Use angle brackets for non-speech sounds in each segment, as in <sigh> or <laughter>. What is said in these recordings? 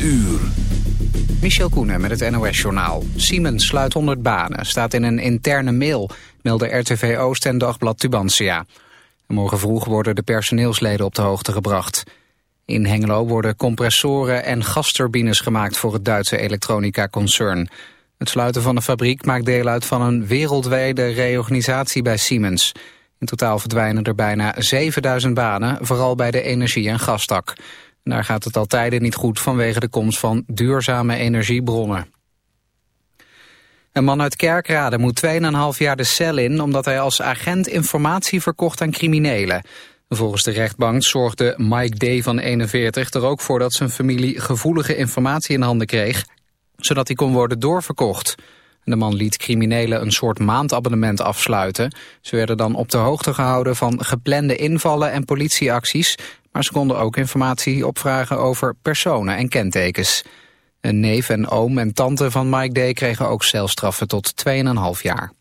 uur. Michel Koenen met het NOS-journaal. Siemens sluit 100 banen, staat in een interne mail, melden RTV Oost en Dagblad Tubantia. Morgen vroeg worden de personeelsleden op de hoogte gebracht. In Hengelo worden compressoren en gasturbines gemaakt voor het Duitse elektronica-concern. Het sluiten van de fabriek maakt deel uit van een wereldwijde reorganisatie bij Siemens. In totaal verdwijnen er bijna 7000 banen, vooral bij de energie- en gastak. Daar gaat het al tijden niet goed vanwege de komst van duurzame energiebronnen. Een man uit Kerkrade moet 2,5 jaar de cel in... omdat hij als agent informatie verkocht aan criminelen. Volgens de rechtbank zorgde Mike D. van 41 er ook voor... dat zijn familie gevoelige informatie in handen kreeg... zodat hij kon worden doorverkocht. De man liet criminelen een soort maandabonnement afsluiten. Ze werden dan op de hoogte gehouden van geplande invallen en politieacties... maar ze konden ook informatie opvragen over personen en kentekens. Een neef en oom en tante van Mike D. kregen ook celstraffen tot 2,5 jaar.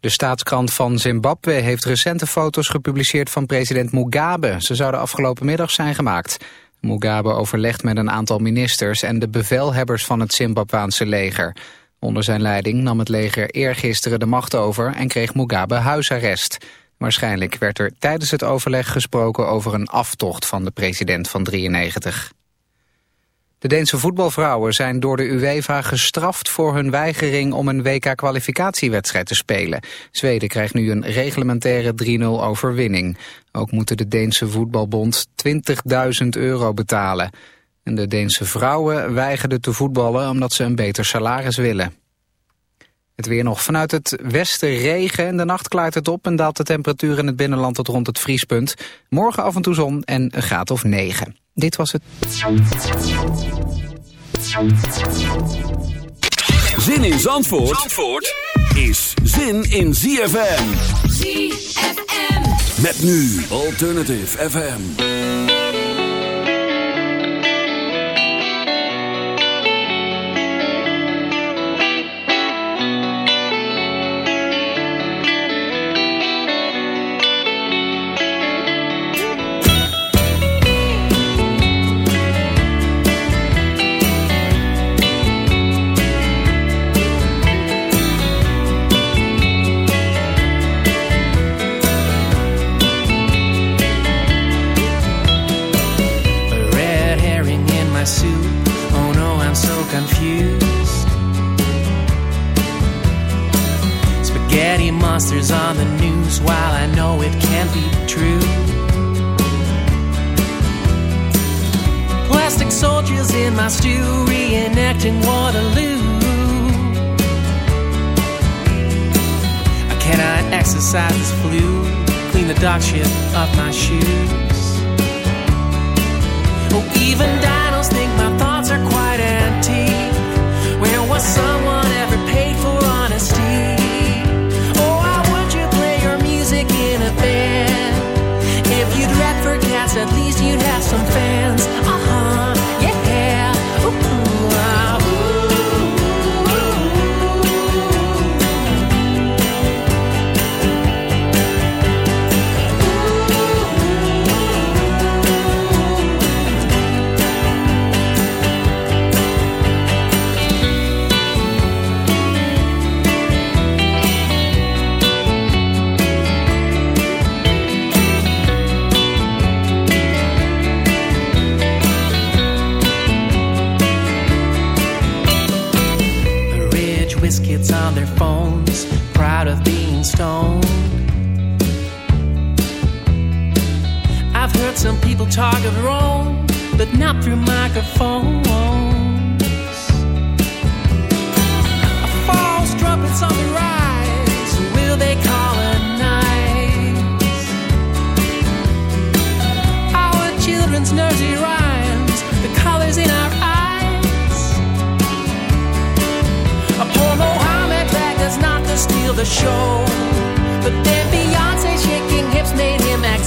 De staatskrant van Zimbabwe heeft recente foto's gepubliceerd van president Mugabe. Ze zouden afgelopen middag zijn gemaakt. Mugabe overlegt met een aantal ministers en de bevelhebbers van het Zimbabwaanse leger. Onder zijn leiding nam het leger eergisteren de macht over en kreeg Mugabe huisarrest. Waarschijnlijk werd er tijdens het overleg gesproken over een aftocht van de president van 93. De Deense voetbalvrouwen zijn door de UEFA gestraft voor hun weigering om een WK-kwalificatiewedstrijd te spelen. Zweden krijgt nu een reglementaire 3-0 overwinning. Ook moet de Deense voetbalbond 20.000 euro betalen. En de Deense vrouwen weigerden te voetballen omdat ze een beter salaris willen. Het weer nog vanuit het westen regen. In de nacht klaart het op en daalt de temperatuur in het binnenland tot rond het vriespunt. Morgen af en toe zon en een graad of 9. Dit was het. Zin in Zandvoort, Zandvoort is zin in ZFM. ZFM. Met nu Alternative FM. Monsters on the news while I know it can't be true. Plastic soldiers in my stew reenacting Waterloo. I cannot exercise this flu, clean the dog shit off my shoes. Oh, even dinos think my thoughts are quite antique. Where was someone at least you'd have some fans. Not through microphones. A False trumpets on the rise, will they colonize? Our children's nursery rhymes, the colors in our eyes. A poor Mohammed begged us not to steal the show, but then Beyonce shaking hips made him explode.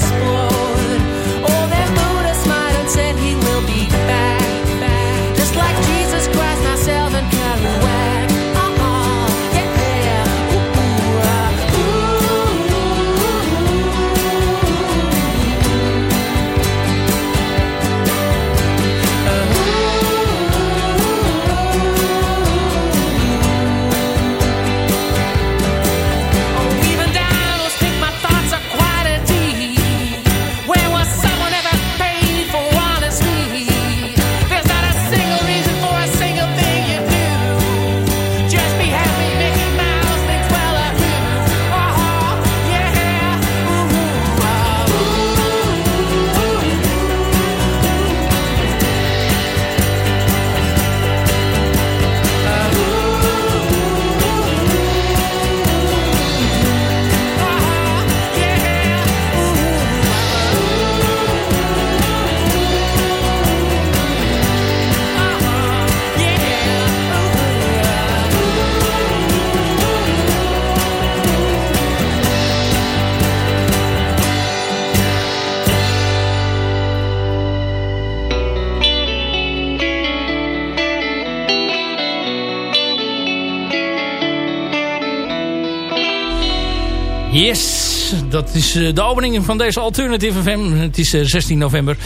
Dat is eh, de opening van deze Alternative FM. Het is 16 eh, november.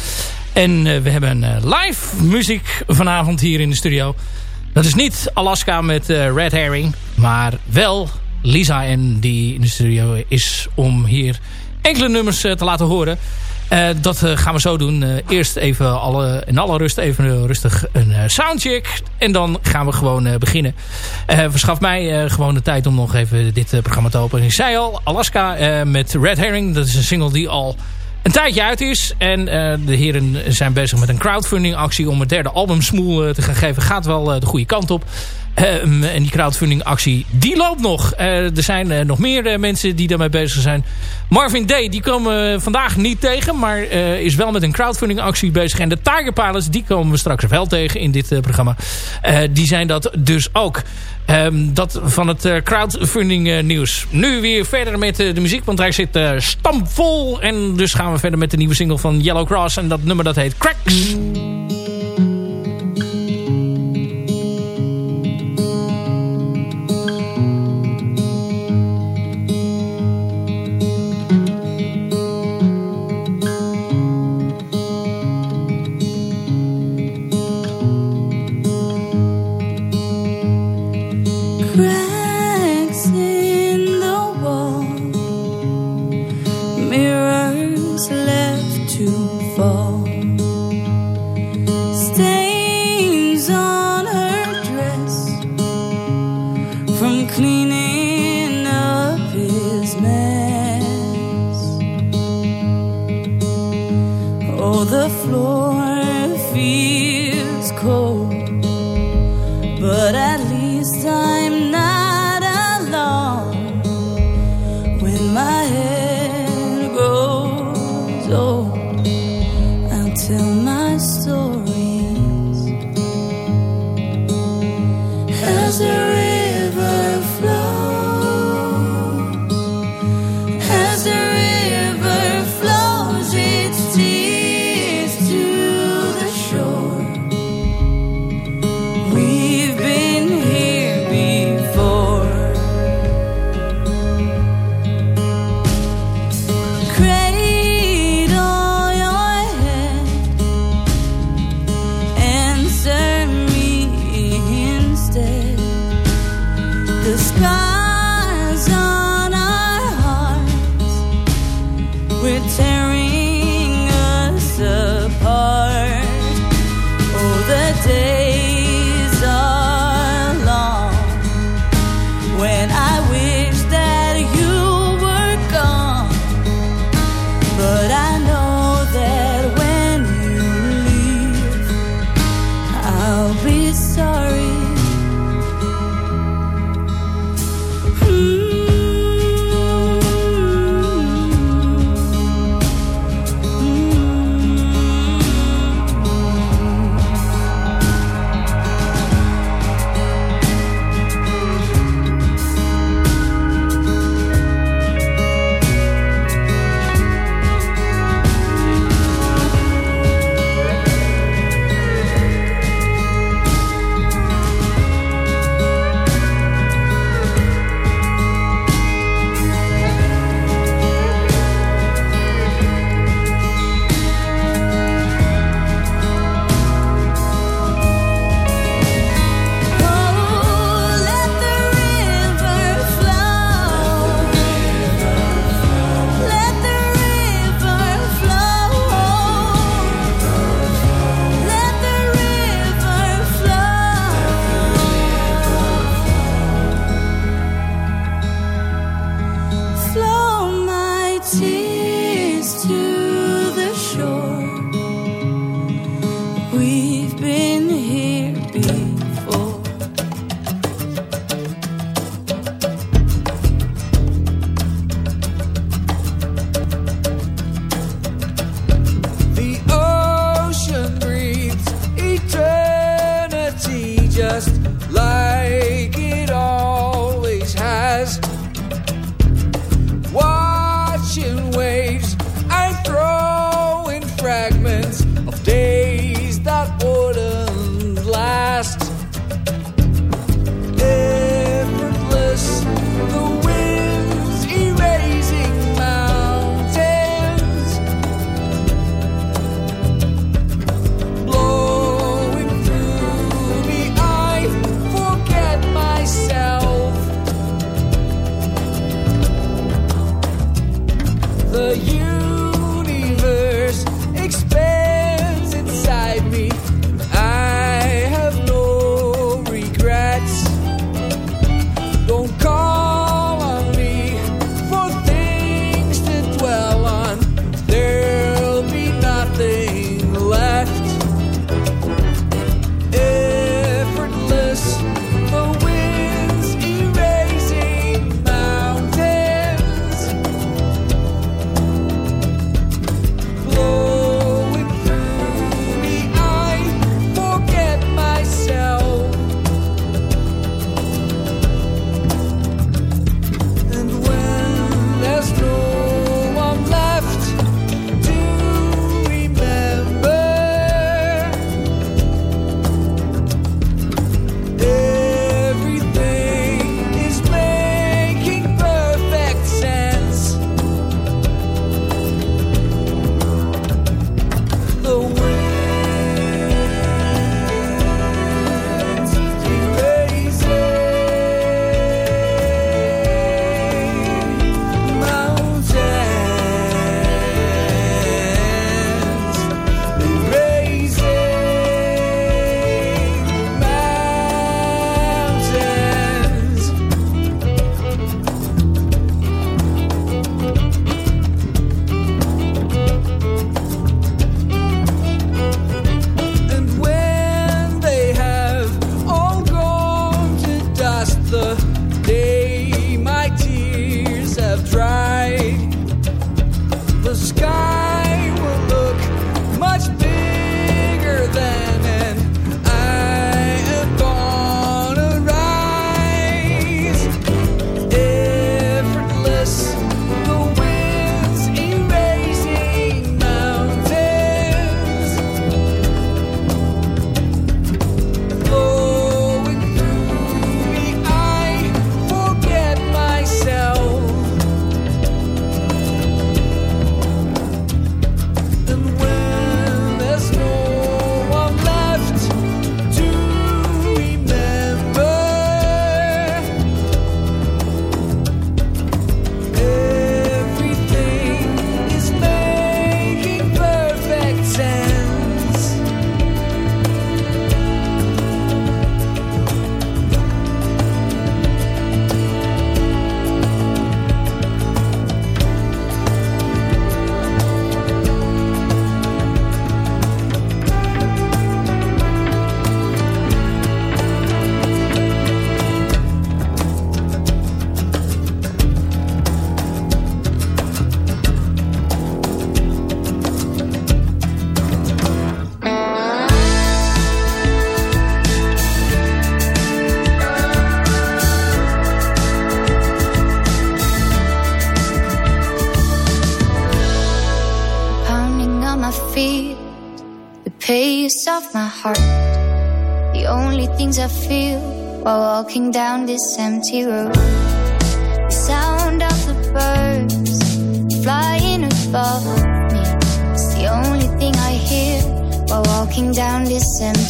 En eh, we hebben live muziek vanavond hier in de studio. Dat is niet Alaska met Red Herring. Maar wel Lisa en die in de studio is om hier enkele nummers te laten horen. Uh, dat uh, gaan we zo doen. Uh, eerst even alle, in alle rust even rustig een soundcheck. En dan gaan we gewoon beginnen. verschaf mij gewoon de tijd om nog even dit programma te openen. Ik zei al, Alaska met Red Herring. Dat is een single die al een tijdje uit is. En de heren zijn bezig met een crowdfunding actie om het derde album Smoel te gaan geven. Gaat wel de goede kant op. Ehm, en die crowdfunding actie, die loopt nog. Uh, er zijn uh, nog meer uh, mensen die daarmee bezig zijn. Marvin Day, die komen vandaag niet tegen. Maar is wel met een crowdfunding actie bezig. En de Tiger Palace, die komen we straks wel tegen in dit programma. die zijn dat dus ook. Um, dat van het crowdfunding nieuws. Nu weer verder met de muziek. Want hij zit stampvol. En dus gaan we verder met de nieuwe single van Yellow Cross. En dat nummer dat heet Cracks.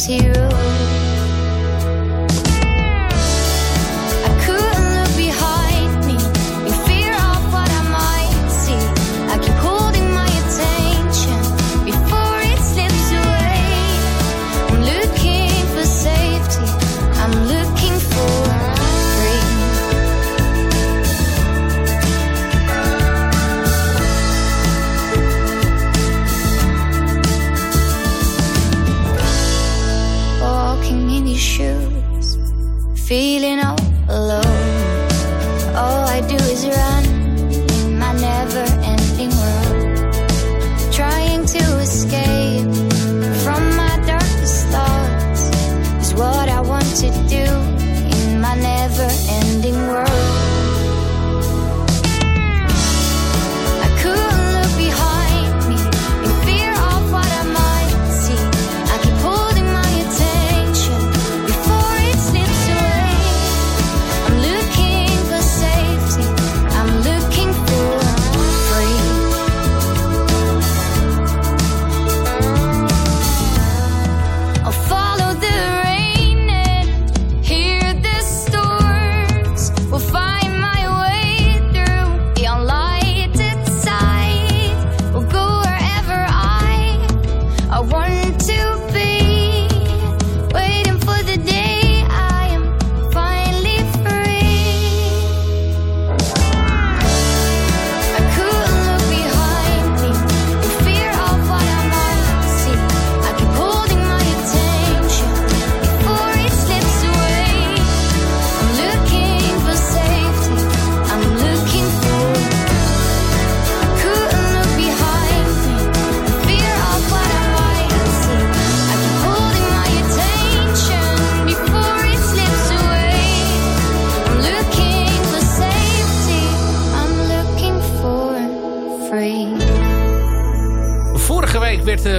to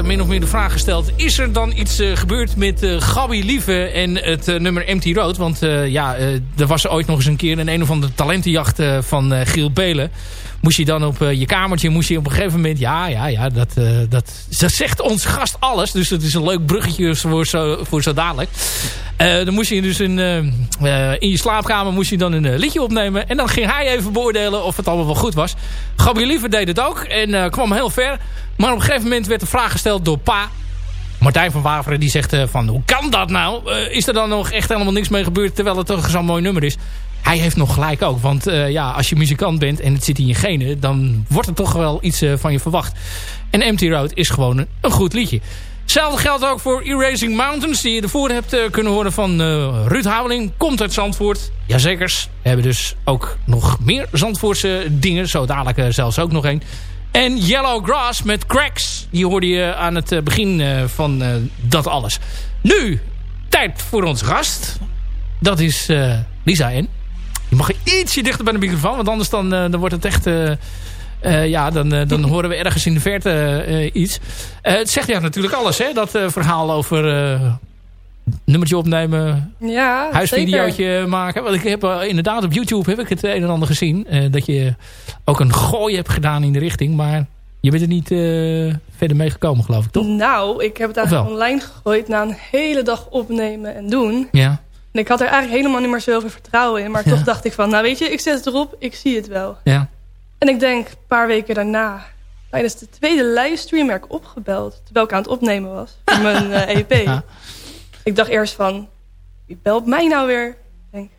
min of meer de vraag gesteld... is er dan iets uh, gebeurd met uh, Gabby Lieve en het uh, nummer Empty Road? Want ja, er was ooit nog eens een keer een een of andere talentenjacht van Giel Belen. Moest je dan op je kamertje, moest je op een gegeven moment... Ja, ja, ja, dat, dat, dat zegt ons gast alles. Dus het is een leuk bruggetje voor zo, voor zo dadelijk. Dan moest je dus in, in je slaapkamer moest je dan een liedje opnemen. En dan ging hij even beoordelen of het allemaal wel goed was. Gabby Lieve deed het ook en kwam heel ver... Maar op een gegeven moment werd de vraag gesteld door pa. Martijn van Waveren die zegt van hoe kan dat nou? Is er dan nog echt helemaal niks mee gebeurd terwijl het toch zo'n mooi nummer is? Hij heeft nog gelijk ook. Want ja, als je muzikant bent en het zit in je genen... dan wordt er toch wel iets van je verwacht. En Empty Road is gewoon een goed liedje. Hetzelfde geldt ook voor Erasing Mountains... die je ervoor hebt kunnen horen van Ruud Houweling. Komt uit Zandvoort. Jazekers. We hebben dus ook nog meer Zandvoortse dingen. Zo dadelijk zelfs ook nog één. En Yellow Grass met Cracks. Die hoorde je aan het eh, begin eh, van uh, dat alles. Nu, tijd voor ons gast. Dat is uh, Lisa N. Je mag ietsje dichter bij de microfoon. Want anders dan, dan wordt het echt... ja, dan, dan horen we ergens in de verte iets. het zegt ja natuurlijk alles, hè? Dat verhaal over nummertje opnemen, ja, huisvideootje maken. Want ik heb inderdaad op YouTube heb ik het een en ander gezien. Dat je ook een gooi hebt gedaan in de richting. Maar je bent er niet verder mee gekomen, geloof ik, toch? Nou, ik heb het eigenlijk online gegooid na een hele dag opnemen en doen. Ja. En ik had er eigenlijk helemaal niet meer zoveel vertrouwen in. Maar toch dacht ik van, nou weet je, ik zet het erop, ik zie het wel. Ja. En ik denk, een paar weken daarna, tijdens de tweede livestream, werd ik opgebeld. Terwijl ik aan het opnemen was, voor <laughs> mijn EP. Ja. Ik dacht eerst van, wie belt mij nou weer? Ik denk,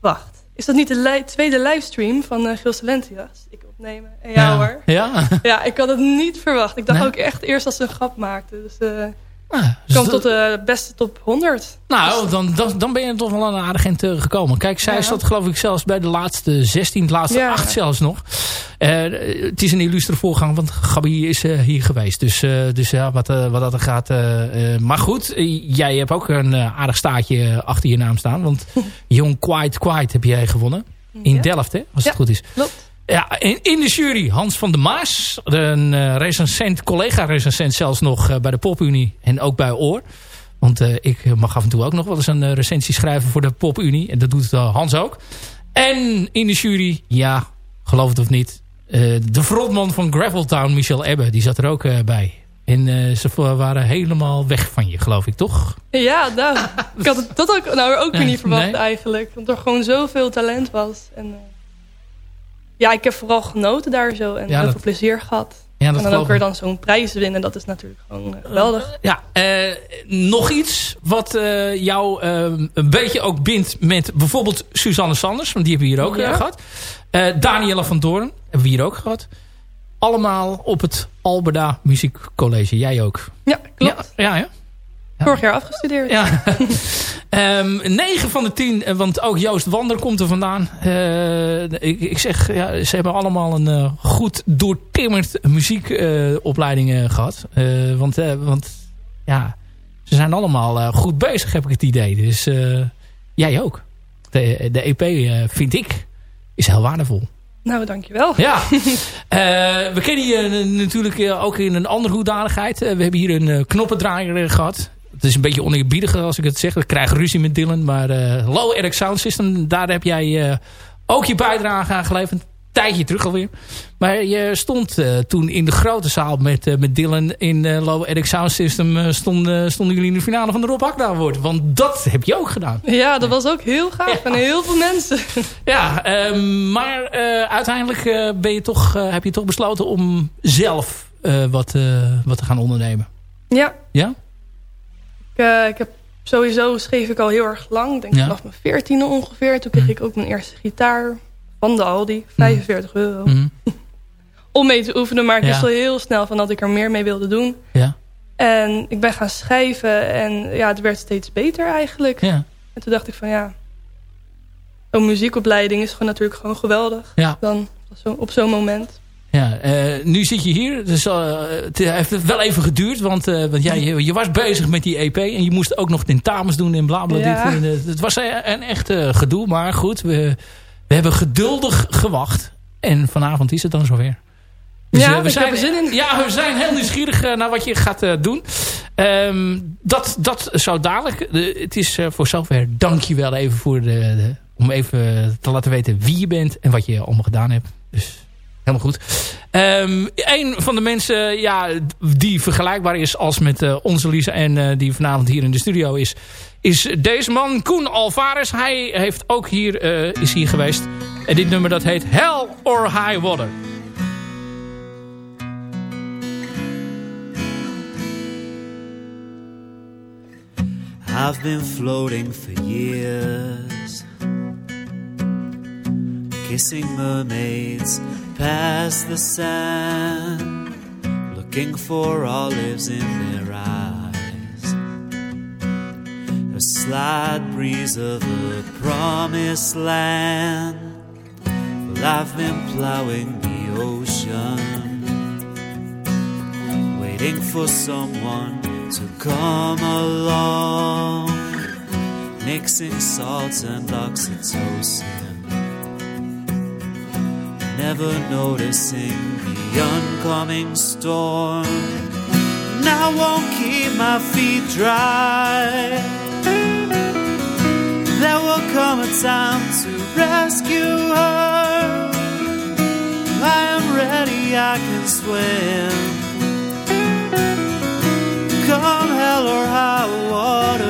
wacht, is dat niet de tweede livestream van uh, Gil Salentias? Ik opnemen. En ja, hoor. Ja? ja, ik had het niet verwacht. Ik dacht ook echt eerst dat ze een grap maakte. Dus uh, ah, dus kwam tot de beste top 100. Nou, dan, dan, dan ben je toch wel aan een aardig eind gekomen. Kijk, zij ja. zat geloof ik zelfs bij de laatste 16, de laatste ja. 8 zelfs nog. Uh, het is een illustre voorgang, want Gabi is uh, hier geweest. Dus, dus ja, wat, wat dat er gaat. maar goed, jij hebt ook een aardig staatje achter je naam staan. Want <laughs> Young Quiet Quiet heb jij gewonnen. In Delft, hè, als het goed is. Klopt. Ja, in, in, de jury Hans van der Maas. Een uh, recensent, collega-recensent zelfs nog uh, bij de PopUnie en ook bij Oor. Want ik mag af en toe ook nog wel eens een recensie schrijven voor de PopUnie. En dat doet Hans ook. En in de jury, ja, geloof het of niet... de frontman van Graveltown, Michel Ebbe, die zat er ook bij. En ze waren helemaal weg van je, geloof ik, toch? Ja, nou, ik had het, dat ook, nou, ook weer niet verwacht eigenlijk. Want er gewoon zoveel talent was. En, ja, ik heb vooral genoten daar zo. En heel veel plezier gehad. Ja, en dan ook weer dan zo'n prijs winnen, dat is natuurlijk gewoon uh, geweldig. ja, uh, nog iets wat jou een beetje ook bindt met bijvoorbeeld Suzanne Sanders. Want die hebben we hier ook ja. gehad. Daniela van Doorn hebben we hier ook gehad. Allemaal op het Alberda Muziekcollege. Jij ook? Ja, klopt. Ja, ja, ja. Vorig jaar afgestudeerd. Ja. <laughs> um, 9 van de 10, eh, want ook Joost Wander komt er vandaan. Uh, ik, ik, zeg, ja, ze hebben allemaal een uh, goed doortimmerd muziekopleiding uh, gehad. want, want ja, ze zijn allemaal goed bezig, heb ik het idee. Dus jij ook. De, de EP, vind ik, is heel waardevol. Nou, dankjewel. Ja. uh, <laughs> we kennen je natuurlijk ook in een andere hoedanigheid. we hebben hier een knoppendraaier gehad. Het is een beetje oneerbiedig als ik het zeg. Ik krijg ruzie met Dylan. Maar uh, Low Eric Sound System, daar heb jij uh, ook je bijdrage aan geleverd. Een tijdje terug alweer. Maar je stond uh, toen in de grote zaal met, met Dylan in Low Eric Sound System. stonden, stonden jullie in de finale van de Rob Akda Award. Want dat heb je ook gedaan. Ja, dat was ook heel gaaf. Ja. En heel veel mensen. Ja, ehm, maar uiteindelijk ben je toch, heb je toch besloten om zelf wat, wat te gaan ondernemen. Ja. Ja? Uh, ik heb sowieso schreef ik al heel erg lang. Ik denk vanaf mijn veertiende ongeveer. Toen kreeg mm. ik ook mijn eerste gitaar van de Aldi. 45 mm. euro. Mm. <laughs> Om mee te oefenen. Maar ik wist al heel snel van dat ik er meer mee wilde doen. Ja. En ik ben gaan schrijven. En ja, het werd steeds beter eigenlijk. Ja. En toen dacht ik van ja... Een muziekopleiding is gewoon natuurlijk gewoon geweldig. Ja. Dan op zo'n moment. Ja, uh, nu zit je hier. Dus, uh, het heeft wel even geduurd. Want, uh, want ja, <laughs> je, je, was bezig met die EP. En je moest ook nog tentamens doen en bla bla. Ja. Dit, het was een echt gedoe. Maar goed, we, we hebben geduldig gewacht. En vanavond is het dan zover. Dus, ja, we zijn, er zin in. Ja, we zijn heel nieuwsgierig naar wat je gaat doen. Um, dat, dat zou dadelijk. het is voor zover. Dank je wel even voor de, de, om even te laten weten wie je bent. En wat je allemaal gedaan hebt. Dus helemaal goed. Um, een van de mensen ja, die vergelijkbaar is als met uh, onze Lisa en uh, die vanavond hier in de studio is, is deze man, Koen Alvarez. Hij heeft ook hier, uh, is hier geweest. En dit nummer dat heet Hell or High Water. I've been floating for years Kissing mermaids past the sand, looking for olives in their eyes. A slight breeze of the promised land. Well, I've been plowing the ocean, waiting for someone to come along, mixing salts and oxytocin never noticing the oncoming storm. And I won't keep my feet dry. There will come a time to rescue her. I am ready, I can swim. Come hell or high water.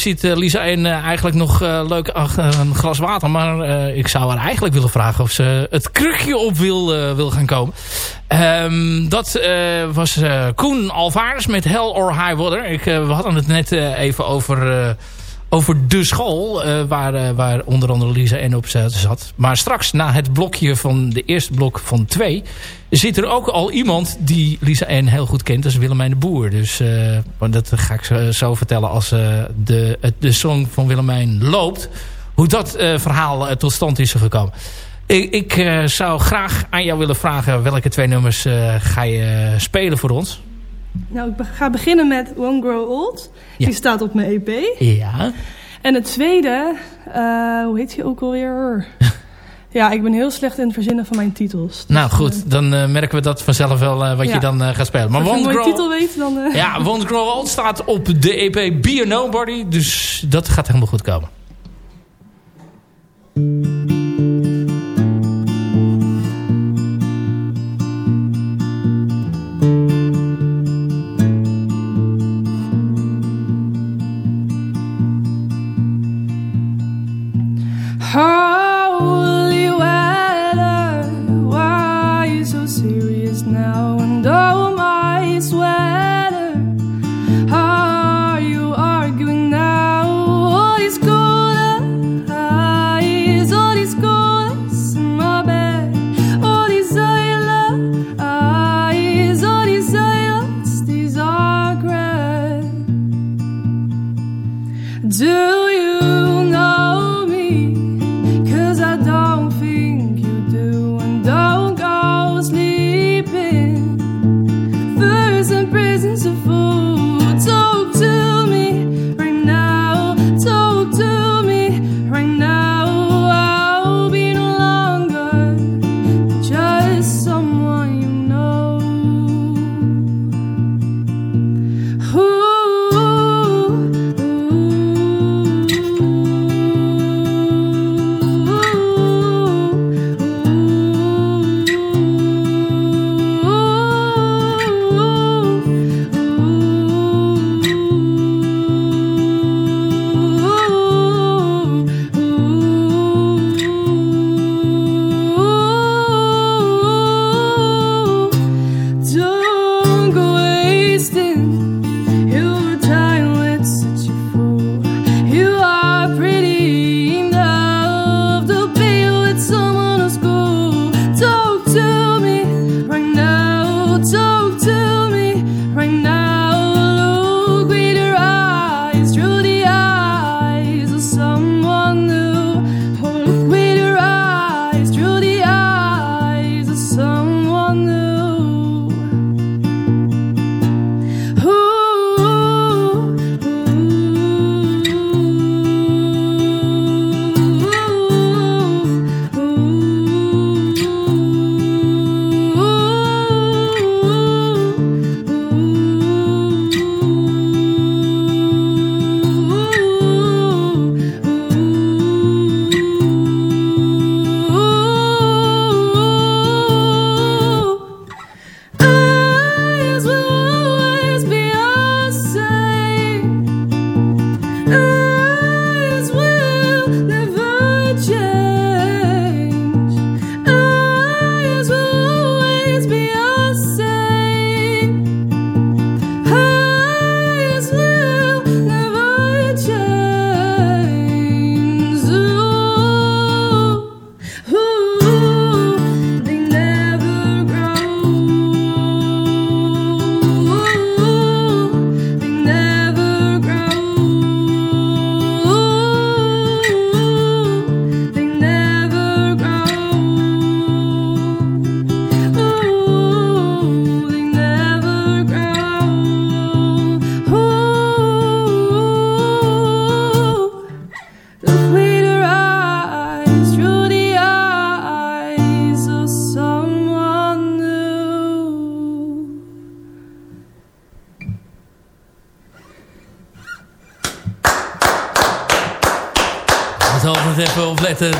zit uh, Lisa en eigenlijk nog leuk achter een glas water. Maar ik zou haar eigenlijk willen vragen of ze het krukje op wil, wil gaan komen. Um, dat was Koen Alvarez met Hell or High Water. Ik, we hadden het net even over over de school, uh, waar, uh, waar onder andere Lisa en op zat. Maar straks, na het blokje van de eerste blok van twee... zit er ook al iemand die Lisa N heel goed kent. Dat is Willemijn de Boer. Dus uh, dat ga ik zo, zo vertellen als de, de song van Willemijn loopt. Hoe dat verhaal tot stand is gekomen. Ik, ik zou graag aan jou willen vragen... welke twee nummers ga je spelen voor ons? Nou, ik ga beginnen met Won't Grow Old. Die staat op mijn EP. Ja. En het tweede, uh, hoe heet die ook alweer? <laughs> ja, ik ben heel slecht in het verzinnen van mijn titels. Dus, nou goed, uh, dan uh, merken we dat vanzelf wel wat ja. je dan gaat spelen. Maar Als je een titel weet, dan... Ja, <laughs> Won't Grow Old staat op de EP Be a Nobody. Dus dat gaat helemaal goed komen.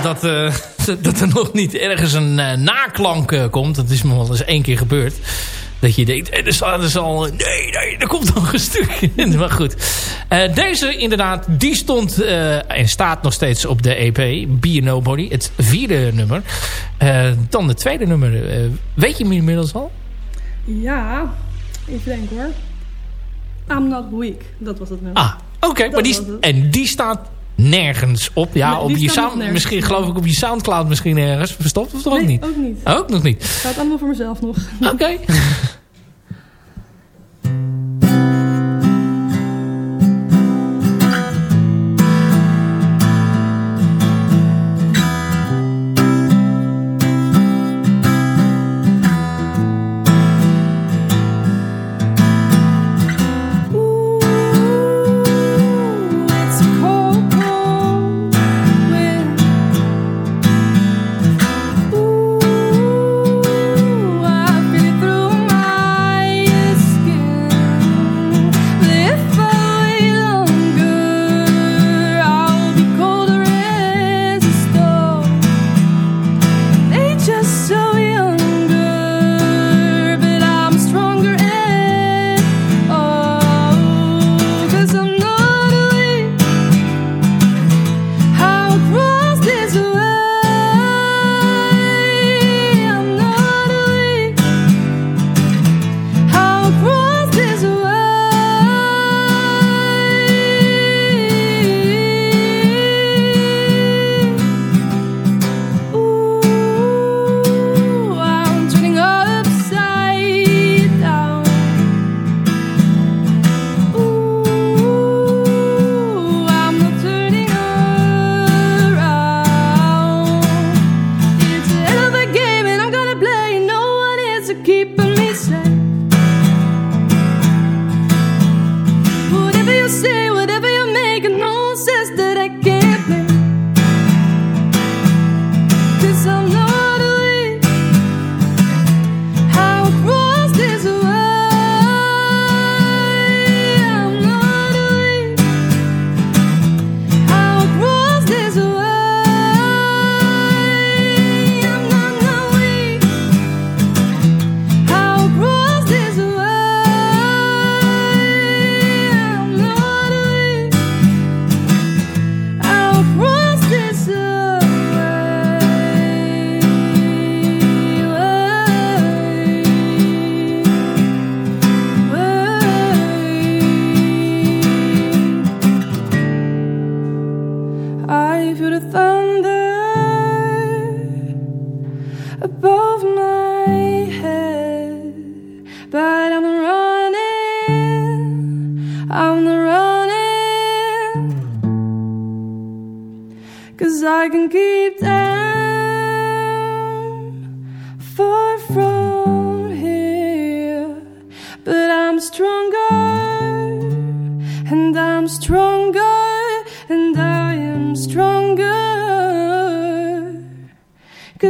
Dat, uh, <laughs> dat er nog niet ergens een uh, naklank komt. Dat is me wel eens één keer gebeurd. Dat je denkt, er staat dus al... Nee, nee, er komt nog een stukje. <laughs> maar goed. Uh, deze inderdaad, die stond uh, en staat nog steeds op de EP. Be Nobody. Het vierde nummer. Uh, dan de tweede nummer. weet je hem inmiddels al? Ja, even denken hoor. I'm not weak. Dat was het nummer. Ah, oké. maar die, en die staat nergens op. Ja, nee, op je sound, misschien geloof ik op je Soundcloud misschien ergens verstopt of toch nee, ook niet? ook niet. Ook nog niet. Het gaat allemaal voor mezelf nog. Oké. <laughs>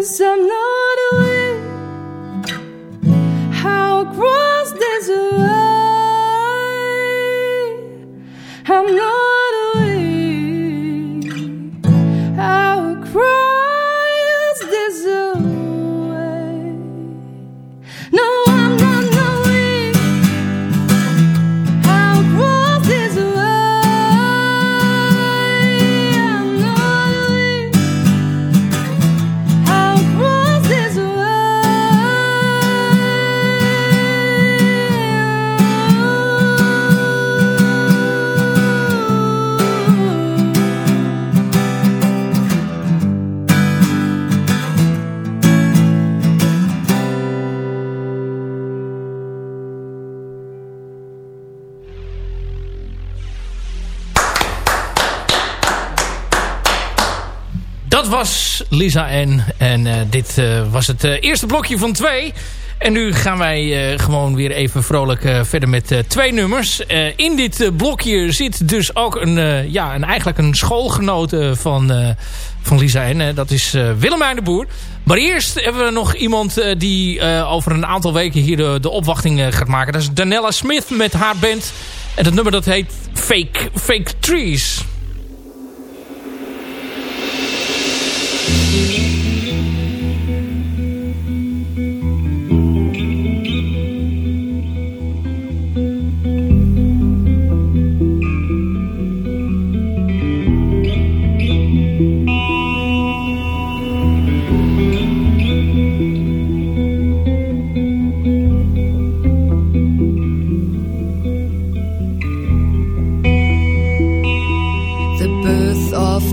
was Lisa N. En uh, dit uh, was het uh, eerste blokje van twee. En nu gaan wij gewoon weer even vrolijk verder met twee nummers. in dit blokje zit dus ook een, ja, een, eigenlijk een schoolgenote van, van Lisa N. dat is Willemijn de Boer. Maar eerst hebben we nog iemand die over een aantal weken hier de, de opwachting gaat maken. Dat is Danella Smith met haar band. En dat nummer dat heet Fake, Fake Trees.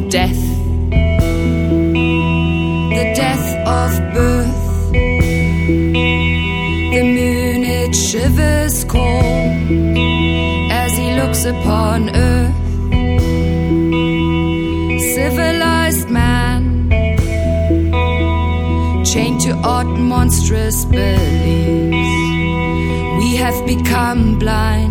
death, the death of birth. The moon it shivers cold as he looks upon earth. Civilized man, chained to odd monstrous beliefs, we have become blind.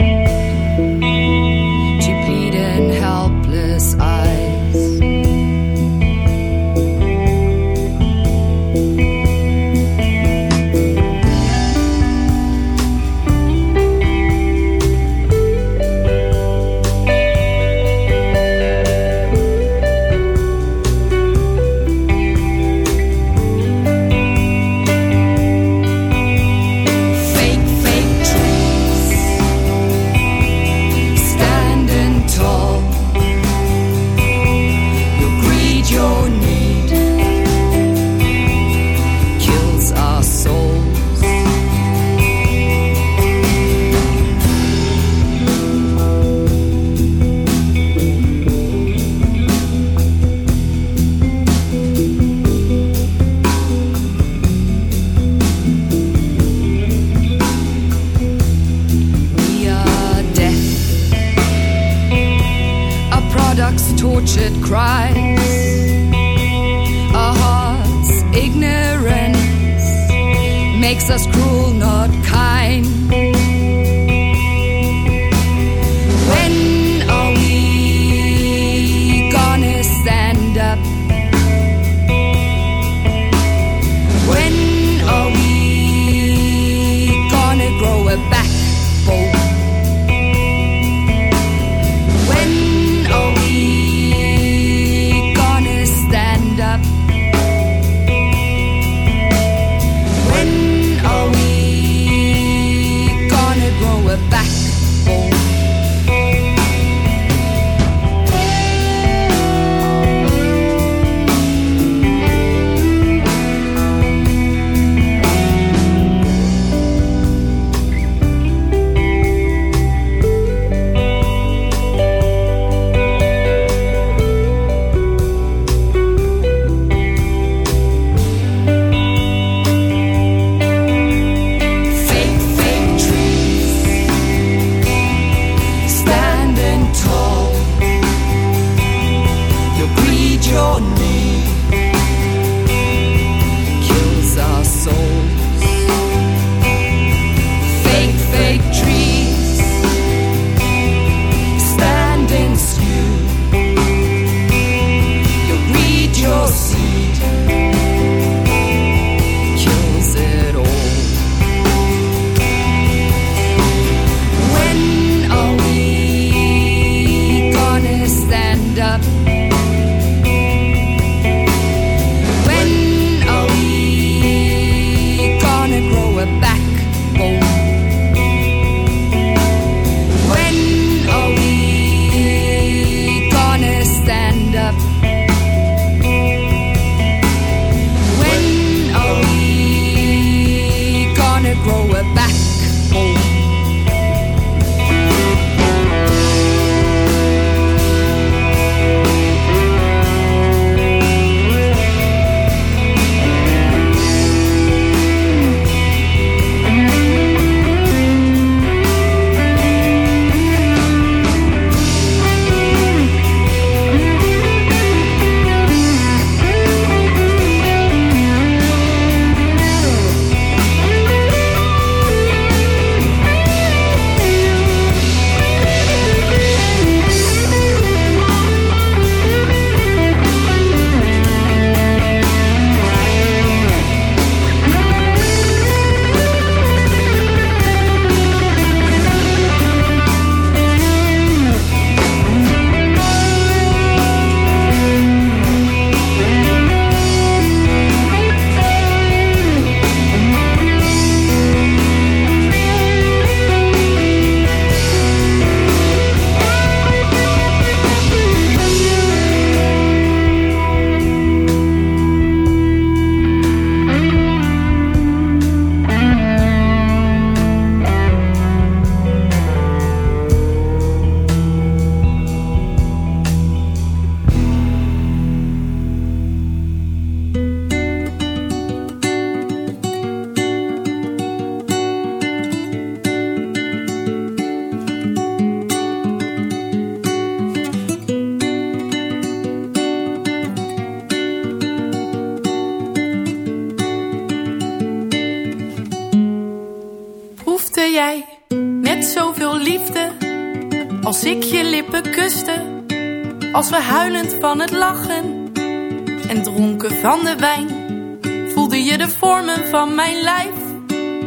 De vormen van mijn lijf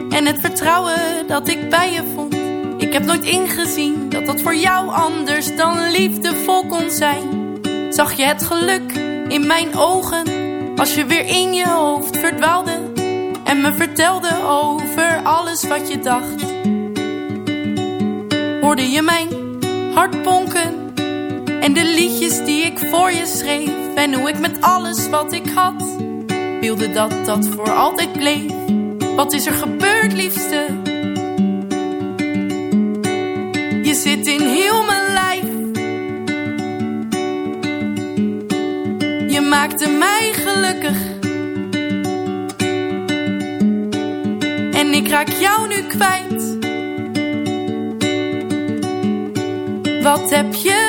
en het vertrouwen dat ik bij je vond. Ik heb nooit ingezien dat dat voor jou anders dan liefdevol kon zijn. Zag je het geluk in mijn ogen als je weer in je hoofd verdwaalde en me vertelde over alles wat je dacht. Hoorde je mijn hart bonken en de liedjes die ik voor je schreef en hoe ik met alles wat ik had wilde dat dat voor altijd bleef. Wat is er gebeurd, liefste? Je zit in heel mijn lijf. Je maakte mij gelukkig. En ik raak jou nu kwijt. Wat heb je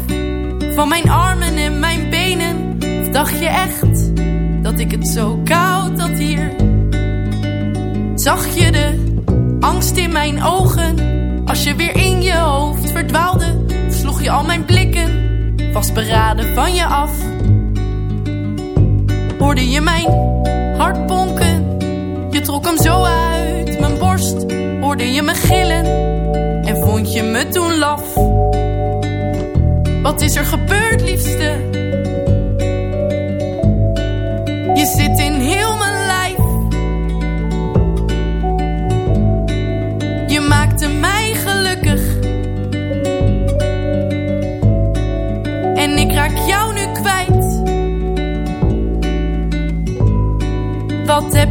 van mijn armen en mijn benen? Of dacht je echt dat ik het zo koud had hier? Zag je de angst in mijn ogen als je weer in je hoofd verdwaalde? Sloeg je al mijn blikken vastberaden van je af? Hoorde je mijn hart bonken? Je trok hem zo uit mijn borst. Hoorde je me gillen? En vond je me toen laf? Wat is er gebeurd, liefste? Je zit in heel mijn lijf. Je maakte mij gelukkig. En ik raak jou nu kwijt. Wat heb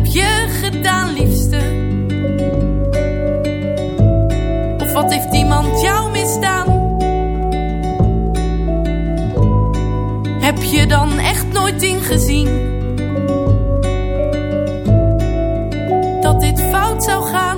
je dan echt nooit ingezien dat dit fout zou gaan?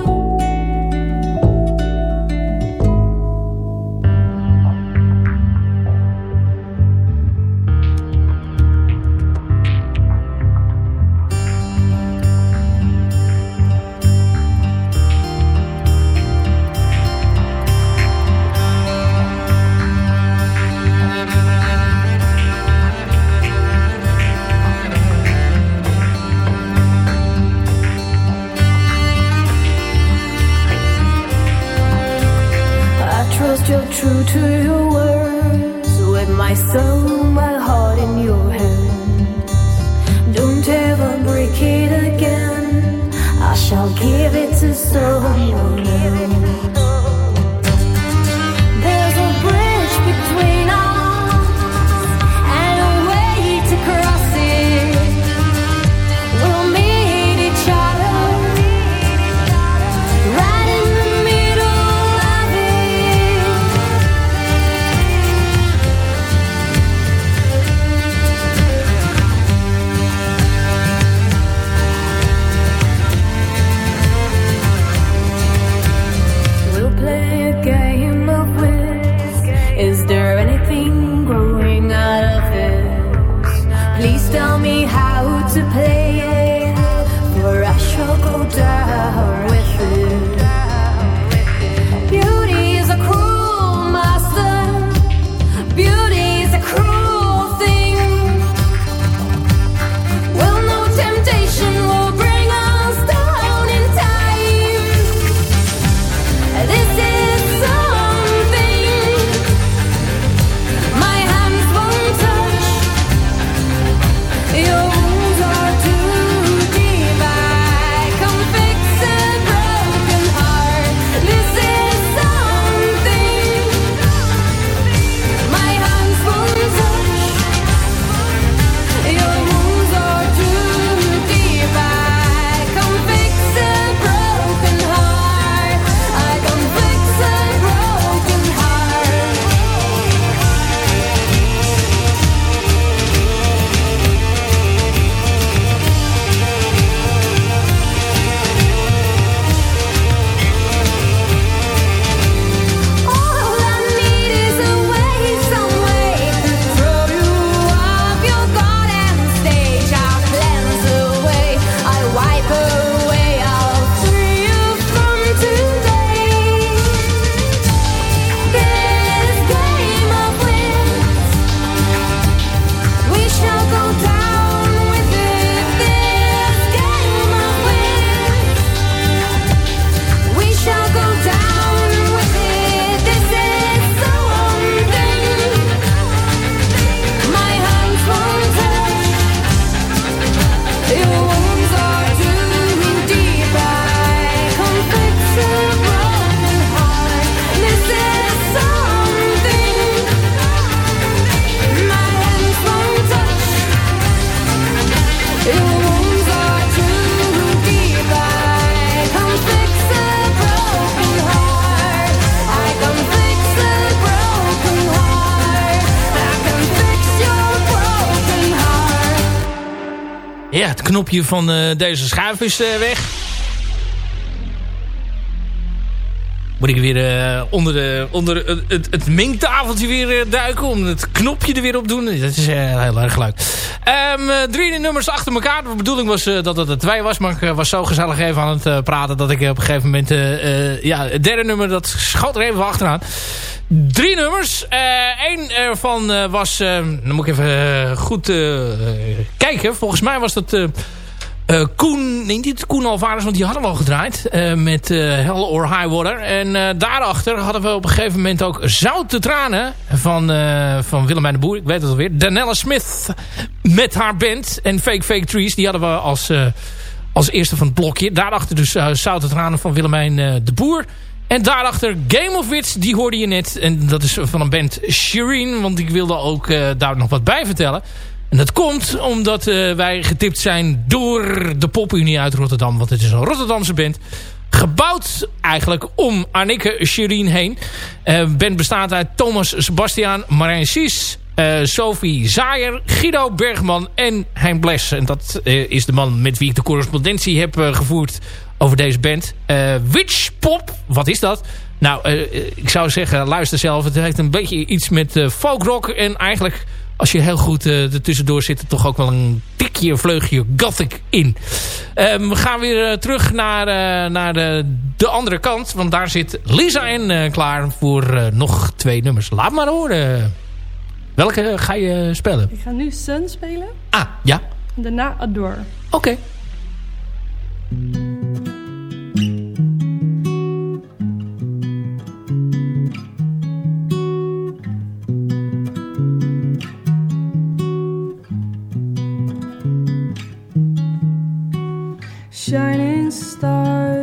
Knopje van uh, deze schuif is uh, weg. Moet ik weer uh, onder, de, onder het, het, het weer duiken. Om het knopje er weer op doen. Dat is heel erg leuk. Um, drie nummers achter elkaar. De bedoeling was dat het er twee was. Maar ik was zo gezellig even aan het praten. Dat ik op een gegeven moment... ja, het derde nummer dat schoot er even achteraan. Drie nummers. Eén ervan was... dan moet ik even goed kijken. Volgens mij was dat... Uh, Koen, nee niet Koen Alvarez, want die hadden we al gedraaid. Uh, met uh, Hell or High Water. En daarachter hadden we op een gegeven moment ook Zoute Tranen van, van Willemijn de Boer. Ik weet het alweer. Danella Smith met haar band. En Fake Fake Trees, die hadden we als, als eerste van het blokje. Daarachter dus Zoute Tranen van Willemijn de Boer. En daarachter Game of Wits, die hoorde je net. En dat is van een band Shireen, want ik wilde ook daar nog wat bij vertellen. En dat komt omdat uh, wij getipt zijn door de Popunie uit Rotterdam. Want het is een Rotterdamse band. Gebouwd eigenlijk om Anneke Sherine heen. Uh, band bestaat uit Thomas Sebastian, Marijn Sies, uh, Sophie Zaaier, Guido Bergman en Hein Bles. En dat is de man met wie ik de correspondentie heb gevoerd over deze band. Witch Pop, wat is dat? Nou, ik zou zeggen, luister zelf. Het heeft een beetje iets met folkrock en eigenlijk als je heel goed uh, er tussendoor zit... er toch ook wel een tikje, een vleugje gothic in. Um, we gaan weer uh, terug naar, uh, naar de, de andere kant. Want daar zit Lisa in klaar voor nog twee nummers. Laat maar horen. Welke ga je spelen? Ik ga nu Sun spelen. Ah, ja. En daarna Adore. Oké. Okay. Stars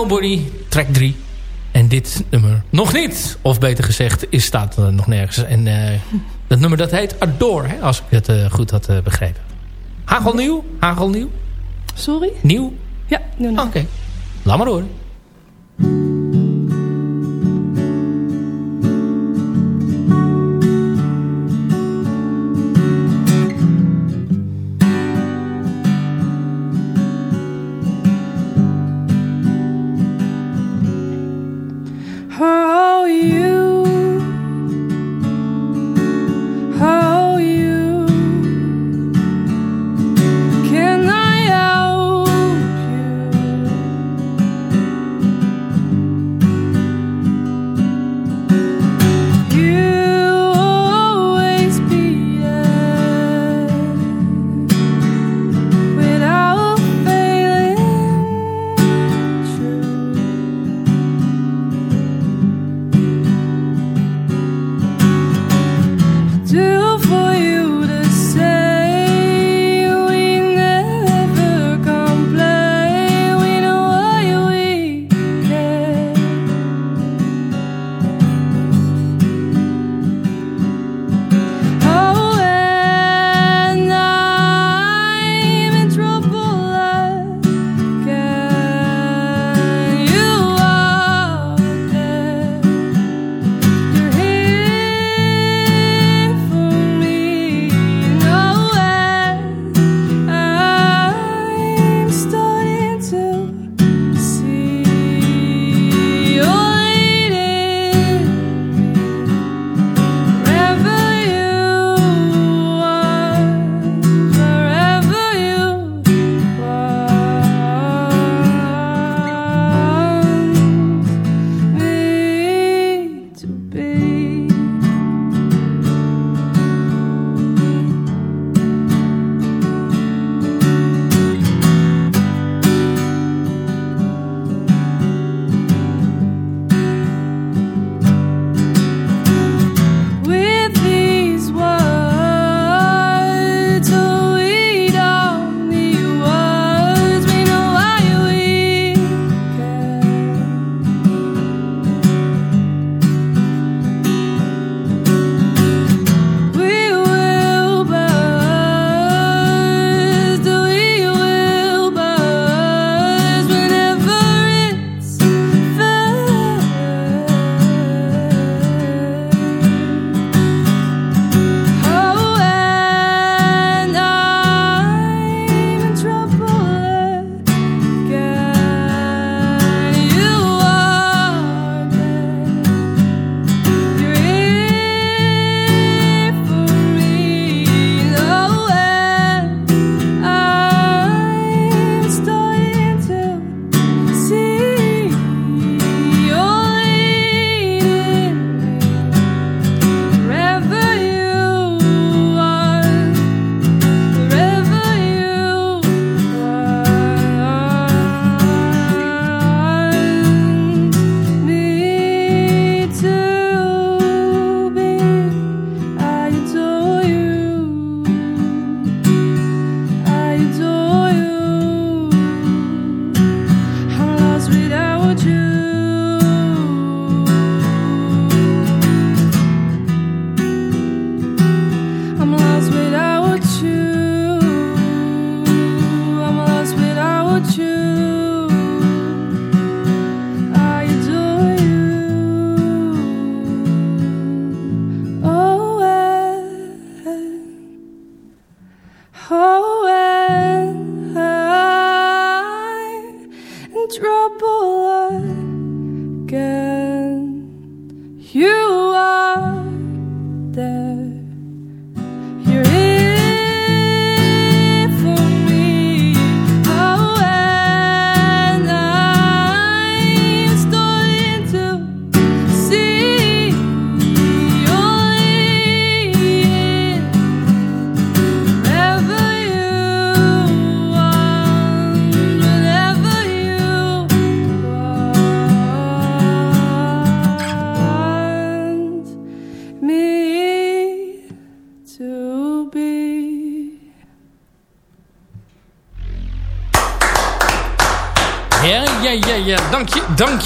Nobody, track 3. En dit nummer nog niet. Of beter gezegd, is, staat er nog nergens. En uh, dat nummer dat heet Adore, hè, als ik het uh, goed had uh, begrepen. Hagelnieuw? Hagelnieuw? Sorry? Nieuw? Ja, nieuw. Oké. Okay. Laat maar horen.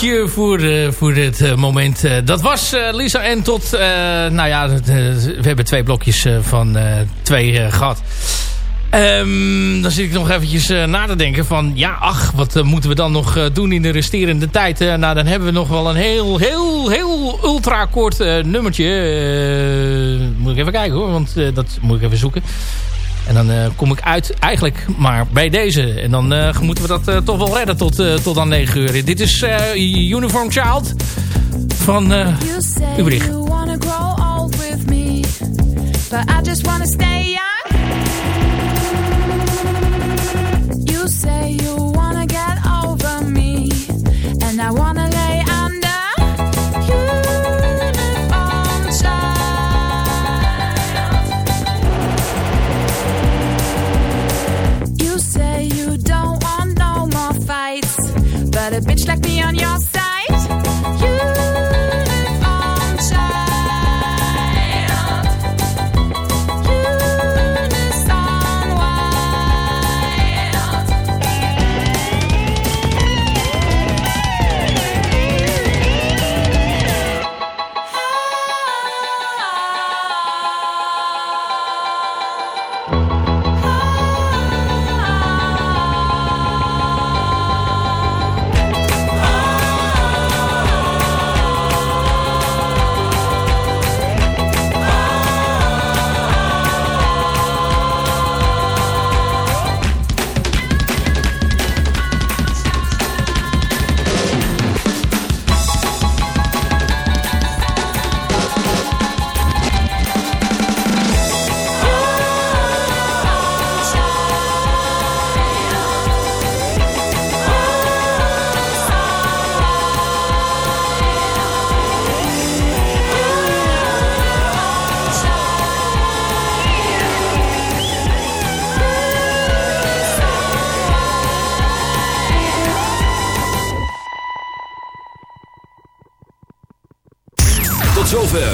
Je, voor, uh, voor dit uh, moment. Uh, dat was Lisa en tot... nou ja, we hebben twee blokjes van twee gehad. Um, dan zit ik nog eventjes na te denken van... Ja, ach, wat moeten we dan nog doen in de resterende tijd? nou, dan hebben we nog wel een heel, heel, heel ultra kort nummertje. moet ik even kijken hoor, want dat moet ik even zoeken. En dan uh, kom ik uit eigenlijk maar bij deze. En dan uh, moeten we dat uh, toch wel redden tot, tot aan 9 uur. Dit is Uniform Child van Ubrich.